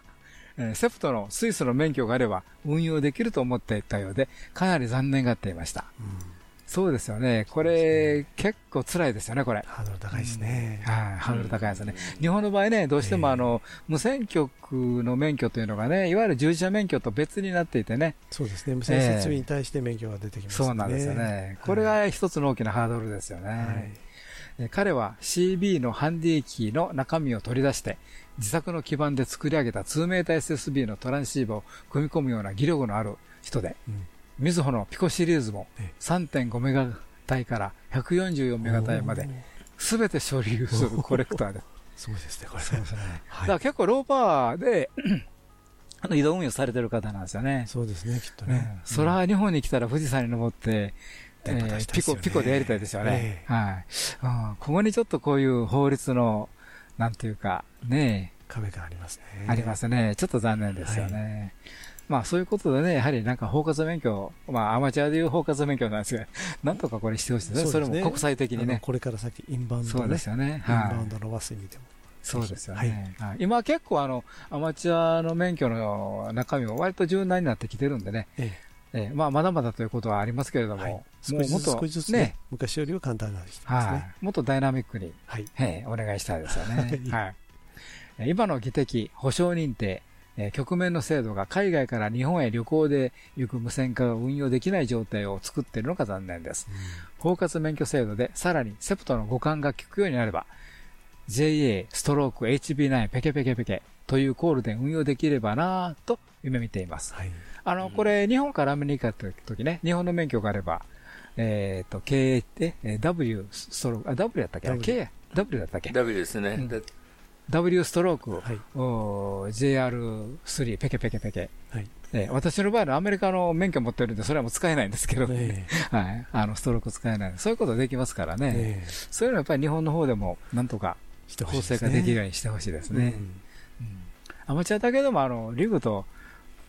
Speaker 2: えーセプトのスイスの免許があれば運用できると思っていたようで、かなり残念がっていました。
Speaker 5: あ、うん
Speaker 2: そうですよね。これ、結構辛いですよね、これ。
Speaker 5: ハードル高いですね。
Speaker 2: はい、ハードル高いですね。日本の場合ね、どうしてもあの、無線局の免許というのがね、いわゆる従事者免許と別になっていてね、
Speaker 5: そうですね。無線設備に対して免許が出てきますね。
Speaker 2: そうなんですよね。これが一つの大きなハードルですよね。
Speaker 5: はい。
Speaker 2: え彼は CB のハンディキーの中身を取り出して、自作の基盤で作り上げた 2m/SSB のトランシーバーを組み込むような技力のある人で、
Speaker 5: うん
Speaker 2: みずほのピコシリーズも
Speaker 5: ええ
Speaker 2: 3.5メガ帯から144メガ帯まで、すべて処理するコレクターです。[LAUGHS]
Speaker 5: すごいですね、これ。
Speaker 2: そうですね。
Speaker 5: はい
Speaker 2: だから結構ローパワーで [CLEARS THROAT] あの移動運用されてる方なんですよね。
Speaker 5: そうですね、きっと
Speaker 2: ね
Speaker 5: ね。
Speaker 2: そら日本に来たら富士山に登って、えー、ピコ、ピコでやりたいですよね。はい、うん。ここにちょっとこういう法律の、なんていうか、ね
Speaker 5: 壁がありますね。
Speaker 2: ありますね。ちょっと残念ですよね。まあそういうことでね、やはりなんか包括免許、まあアマチュアでいう包括免許なんですが、[LAUGHS] なんとかこれしてほしいですね。それも国際的にね。
Speaker 5: これから先、インバウンド、
Speaker 2: そうですよね。
Speaker 5: インバウンド伸ばす意味でも。
Speaker 2: そうですよね。はい、今結構あの、アマチュアの免許の中身も割と柔軟になってきてるんでね。ええええ、まあ、まだまだということはありますけれども、はい、も
Speaker 5: うもっと少しずつね、昔よりは簡単になってきてますね、はい。
Speaker 2: もっとダイナミックに、はい、えお願いしたいですよね。[LAUGHS] はい、今の技的、保証認定、え局面の制度が海外から日本へ旅行で行く無線化が運用できない状態を作っているのが残念です。うん、包括免許制度でさらにセプトの互換が効くようになれば、JA ストローク HB9 ペケペケペケというコールで運用できればなと夢見ています。はい、あの、これ、日本からアメリカって時ね、日本の免許があれば、えっ、ー、と、K って、W ストローク、あ、W だったっけ ?K、W だったっけ
Speaker 4: ?W ですね。うん
Speaker 2: W ストローク、はい、JR3 ペケペケペケ、はい。えー、私の場合のアメリカの免許持ってるんで、それはもう使えないんですけど、ね、え。ー、[LAUGHS] はい、あのストローク使えない、そういうことできますからね、えー、そういうのはやっぱり日本の方でもなんとか法制化できるようにしてほしいですね。うん、アマチュアだけでもあのリグと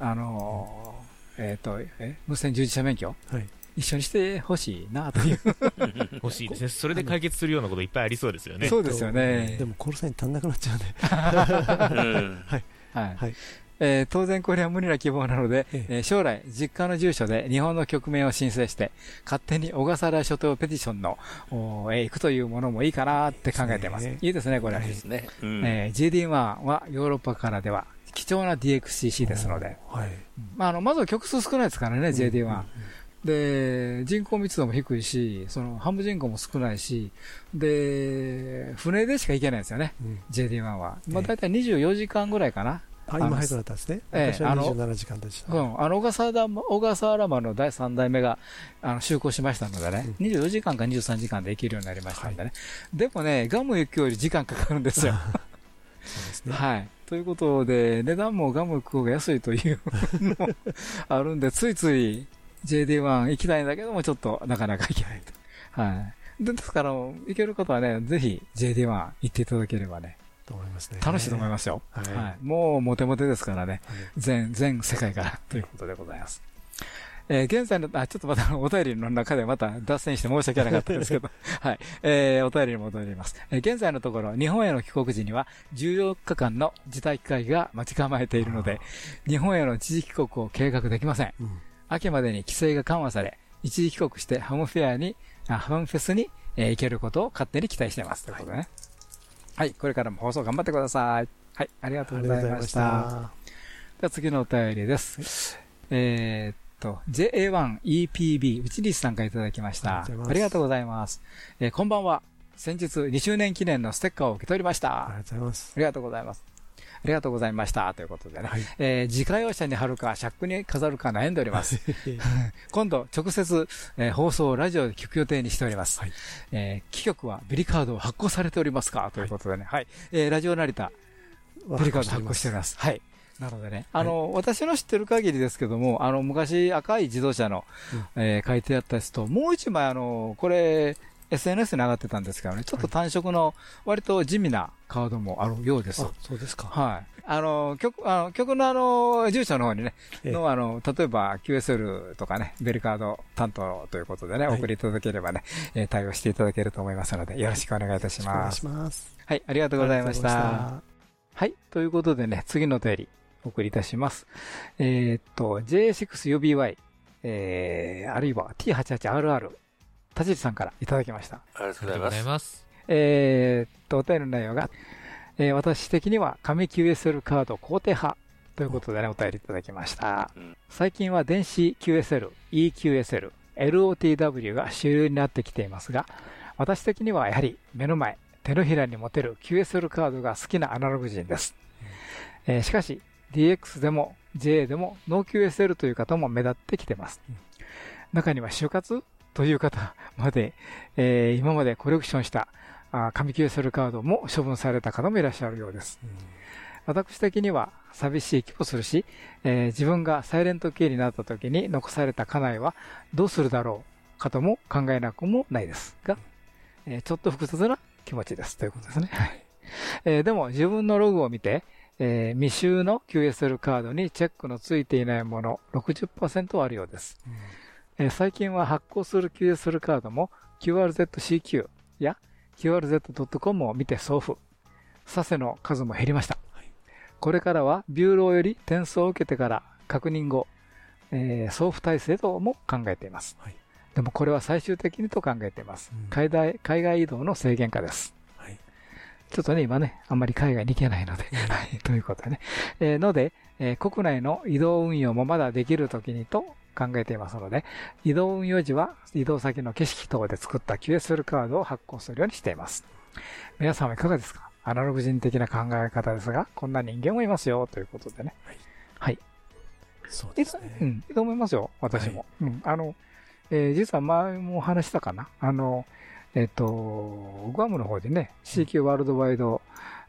Speaker 2: あの、えっ、ー、とえ無線従事者免許、はい一緒にしてほしいなという [LAUGHS]
Speaker 3: 欲しいですね。それで解決するようなこといっぱいありそうですよね。
Speaker 2: そうですよね。
Speaker 5: でも、コールサイン足んなくなっちゃうね。[LAUGHS]
Speaker 2: はい。はい。えー、当然これは無理な希望なので、ええー、将来、実家の住所で日本の局面を申請して、勝手に小笠原諸島ペティションの、おえー、行くというものもいいかなって考えてます。いいですね、これ。いいですね。うん、えー、GD1 はヨーロッパからでは貴重な DXCC ですので、はいまあ、あのまずは曲数少ないですからね、JD1。うんで、人口密度も低いし、その、半分人口も少ないし、で、船でしか行けないんですよね、うん、JD1 は。まあ、大体24時間ぐらいかな。
Speaker 5: あ、今早くなったんですね。ええ、あの、27時間でした。
Speaker 2: うん、あの、小笠原、小笠原丸の第3代目が、あの、就航しましたのでね、うん、24時間か23時間で行けるようになりましたんでね。はい、でもね、ガム行くより時間かかるんですよ。[LAUGHS] そうですね。[LAUGHS] はい。ということで、値段もガム行く方が安いというのもあるんで、ついつい、JD1 行きたいんだけども、ちょっとなかなか行けないと。はい。ですから、行ける方はね、ぜひ JD1 行っていただければね、
Speaker 5: と思いますね。
Speaker 2: 楽しいと思いますよ。はい。はい、もうモテモテですからね。はい、全、全世界から [LAUGHS] ということでございます。えー、現在の、あ、ちょっとまた [LAUGHS] お便りの中でまた脱線して申し訳なかったですけど、[LAUGHS] はい。えー、お便りに戻ります。えー、現在のところ、日本への帰国時には14日間の自体機会が待ち構えているので、日本への一時帰国を計画できません。うん秋までに規制が緩和され、一時帰国してハムフェアに、あハムフェスに、えー、行けることを勝手に期待しています。ということでね。はい、これからも放送頑張ってください。はい、ありがとうございました。では次のお便りです。えー、っと、JA1EPB 内西さんからいただきました。ありがとうございます。えー、こんばんは。先日2周年記念のステッカーを受け取りました。
Speaker 5: ありがとうございます。
Speaker 2: ありがとうございます。ありがとうございました。ということでね。はい、えー、自家用車に貼るか、シャックに飾るか悩んでおります。[LAUGHS] 今度、直接、えー、放送をラジオで聞く予定にしております。はい、えー、企局はビリカードを発行されておりますか？ということでね。はい。えー、ラジオ成田、ビリカード発行しております。はい。なのでね、あの、はい、私の知ってる限りですけども、あの、昔赤い自動車の、うん、えー、書いてあったやつと、もう一枚あの、これ、SNS に上がってたんですけどね、ちょっと単色の割と地味なカードもあるようです。
Speaker 5: そうですか。
Speaker 2: はい。あの、曲、あの、曲のあの、住所の方にね、のあの、例えば QSL とかね、ベルカード担当ということでね、お送りいただければね、え対応していただけると思いますので、よろしくお願いいたします。お願いします。はい、ありがとうございました。はい、ということでね、次のお便り、お送りいたします。えー、っと、J6UBY、えー、あるいは T88RR、田尻さんからいただきました。
Speaker 4: ありがとうございます。
Speaker 2: えー、っと、お便りの内容が、えー、私的には紙 QSL カード肯定派ということでね、お便りいただきました。最近は電子 QSL、EQSL、LOTW が主流になってきていますが、私的にはやはり目の前、手のひらに持てる QSL カードが好きなアナログ人です。えー、しかし、DX でも JA でもノー QSL という方も目立ってきています。中には就活という方まで、えー、今までコレクションしたあ紙 QSL カードも処分された方もいらっしゃるようです。うん、私的には寂しい気もするし、えー、自分がサイレントキーになった時に残された家内はどうするだろう方も考えなくもないですが、えー、ちょっと複雑な気持ちですということですね。はいえー、でも自分のログを見て、えー、未収の QSL カードにチェックのついていないもの60%あるようです。うん、えー、最近は発行する QSL カードも QRZCQ や QRZ.com を見て送付させの数も減りました。はい、これからはビューローより転送を受けてから確認後、えー、送付体制とも考えています。はい、でもこれは最終的にと考えています。うん、海外海外移動の制限下です。はい、ちょっとね、今ね、あんまり海外に行けないので、はい、ということでね。えー、ので、えー、国内の移動運用もまだできるときにと考えていますので、移動運用時は移動先の景色等で作った QSL カードを発行するようにしています。皆さんはいかがですか？アナログ人的な考え方ですが、こんな人間もいますよ、ということでね。はい。はい。
Speaker 5: そうですね。
Speaker 2: うん、と思いますよ、私も。はい、うん、あの、えー、実は前も話したかな？あの、えっ、ー、と、グアムの方でね、CQ ワールドワイド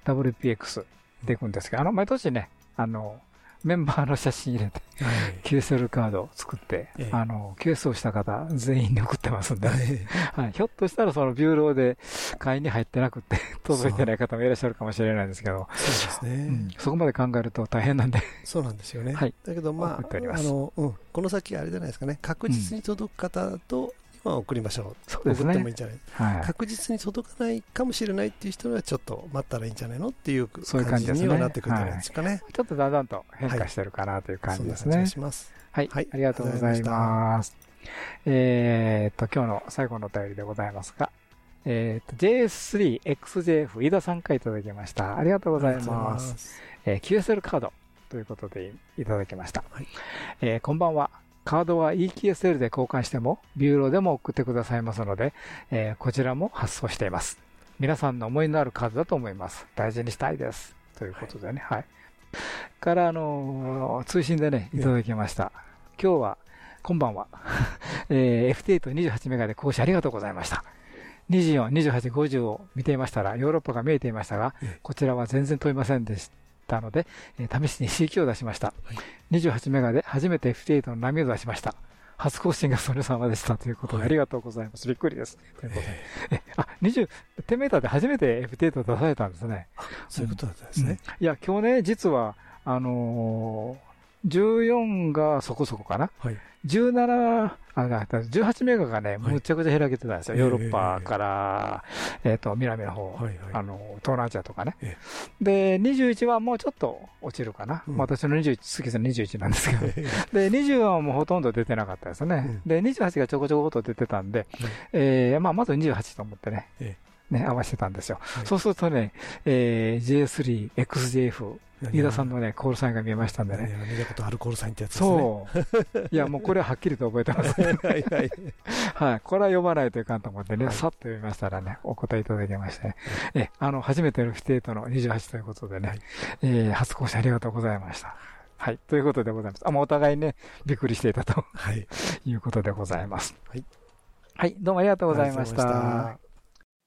Speaker 2: WPX でいくんですけど、あの、毎年ね、あの、メンバーの写真入れて、はい、QSL カードを作って、ええ、あの、QS をした方全員に送ってますんで、はい、ひょっとしたらそのビューローで会員に入ってなくて、[LAUGHS] 届いてない方もいらっしゃるかもしれないんですけど、
Speaker 5: そうですね、うん、
Speaker 2: そこまで考えると大変なんで。
Speaker 5: そうなんですよね。はい。だけど、まあ、あの、うん、この先あれじゃないですかね、確実に届く方と、まあ、送りましょう。ね。送ってもいいんじゃない、はい、確実に届かないかもしれないっていう人は、ちょっと待ったらいいんじゃないのっていう感じにはなってくるんじゃないですかね。はい、
Speaker 2: ちょっとだんだんと変化してるかなという感じですね。
Speaker 5: はい。
Speaker 2: はい。はい、ありがとうございます。えっと、今日の最後のお便りでございますが、えっと、JS3XJF 飯田さんからいただきました。ありがとうございます。ますえー、QSL カードということでいただきました。はい、えー、こんばんは。カードは EQSL で交換しても、ビューロでも送ってくださいますので、えー、こちらも発送しています。皆さんの思いのあるカードだと思います。大事にしたいです。ということでね、はい。はい、から、あのー、通信でね、いただきました。今日は、こんばんは。[LAUGHS] えー、FT828 メガで講師ありがとうございました。24、28、50を見ていましたら、ヨーロッパが見えていましたが、こちらは全然問いませんでした。たので、えー、試しに CQ を出しました。はい、28メガで初めて FT8 の波を出しました。初更新がそれ様でしたということで、ありがとうございます。びっくりです。ということで。えあ、20、10メーターで初めて FT8 出されたんですね。
Speaker 5: そういうことだったんですね。
Speaker 2: うん、いや、今日ね、実は、あのー、14がそこそこかな。はい。17、あ、18メガがね、むちゃくちゃ開けてたんですよ。ヨーロッパから、えっと、南の方、あの、東南アジアとかね。で、21はもうちょっと落ちるかな。私の21、好きです21なんですけど。で、20はもうほとんど出てなかったですね。で、28がちょこちょこと出てたんで、えまあ、まず28と思ってね。ね、合わせてたんですよ。そうするとね、え J3、XJF、飯田さんのね、コールサインが見えましたんでね。
Speaker 5: 見たことあるコールサインってやつです
Speaker 2: ね。そう。いや、もうこれははっきりと覚えてます。[LAUGHS] はいはい。はい。これは読まないといかんと思ってね、さっと読みましたらね、お答えいただきまして、え、あの、初めてのフィテートの28ということでね、え初講師ありがとうございました。はい。ということでございます。あ、もうお互いね、びっくりしていたと。はい。いうことでございます。はい。はい。どうもありがとうございました。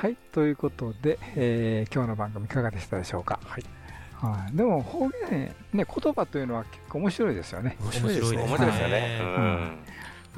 Speaker 2: はい、ということで、えー、今日の番組いかがでしたでしょうか？はい。はい、でも方言、ね、言葉というのは結構面白いですよね。
Speaker 4: 面白いですね。面白いですよね。うん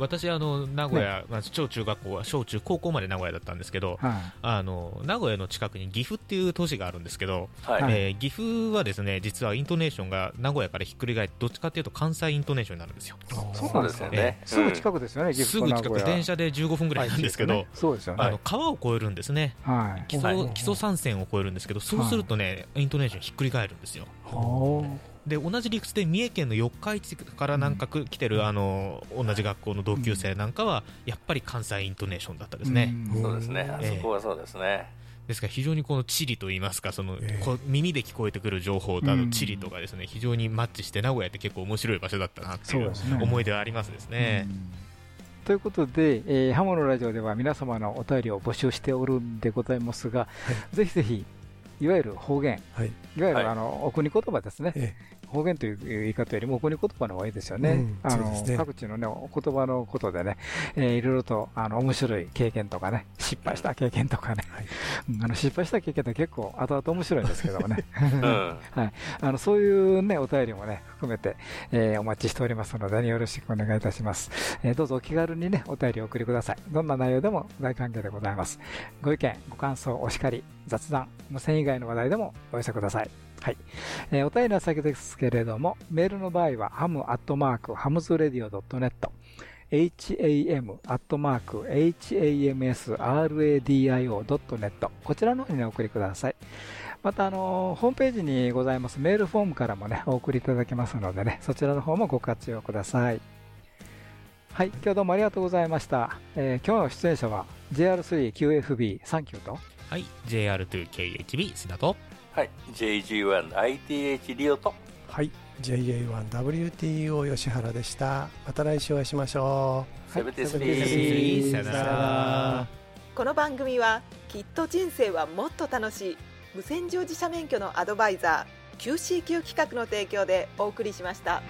Speaker 3: 私あの名古屋、ね、まあ、小中学校は小中高校まで名古屋だったんですけど、はい、あの名古屋の近くに岐阜っていう都市があるんですけど、はい、えー、岐阜はですね実はイントネーションが名古屋からひっくり返ってどっちかっていうと関西イントネーションになるんですよ。
Speaker 2: そうなんですよね、えー、すぐ近くですよね、岐阜
Speaker 3: すぐ近く電車で15分ぐらいなんですけど、はい、
Speaker 2: そうですよね、
Speaker 3: あの川を越えるんですね、はい、基礎基礎山線を越えるんですけどそうするとね、イントネーションひっくり返るんですよ。で同じ理屈で三重県の四日市からなんか来てる、あの同じ学校の同級生なんかは、やっぱり関西イントネーションだったですね。
Speaker 4: そうですね、あそこはそうですね。
Speaker 3: ですから非常にこの地理といいますかその、えー、耳で聞こえてくる情報とあの地理とかですね、非常にマッチして名古屋って結構面白い場所だったなっていう思い出はありますですね。
Speaker 2: ということで、えー、ハモのラジオでは皆様のお便りを募集しておるんでございますが、はい、ぜひぜひ、いわゆる方言、はい、いわゆるあの、お国言葉ですね、ええ方言という言い方よりも、お国言葉の方がいいですよね。うん、あの、ね、各地のね、お言葉のことでね、えー、いろいろと、あの、面白い経験とかね、失敗した経験とかね、はい、あの、失敗した経験って結構、後々面白いんですけどもね。[LAUGHS] はい。あの、そういうね、お便りもね、含めて、えー、お待ちしておりますので、ね、よろしくお願いいたします。えー、どうぞお気軽にね、お便りをお送りください。どんな内容でも大歓迎でございます。ご意見、ご感想、お叱り、雑談、無線以外の話題でもお寄せください。はい。えー、お便りは先ですけれども、メールの場合は、ハムアットマーク、ハムズレディオ .net、ham アットマーク、hamsradio.net、こちらの方にお送りください。また、あのー、ホームページにございますメールフォームからもね、お送りいただけますのでね、そちらの方もご活用ください。はい、今日どうもありがとうございました。えー、今日の出演者は JR3QFB サンキューと、
Speaker 3: はい、JR2KHB 須田と、
Speaker 4: はい。JG1ITH リオと。
Speaker 5: はい。JA1WTO 吉原でした。また来週お会いしましょ
Speaker 4: う。セブテスピー
Speaker 3: さよなら。
Speaker 6: この番組はきっと人生はもっと楽しい無線乗自社免許のアドバイザー QCQ 企画の提供でお送りしました。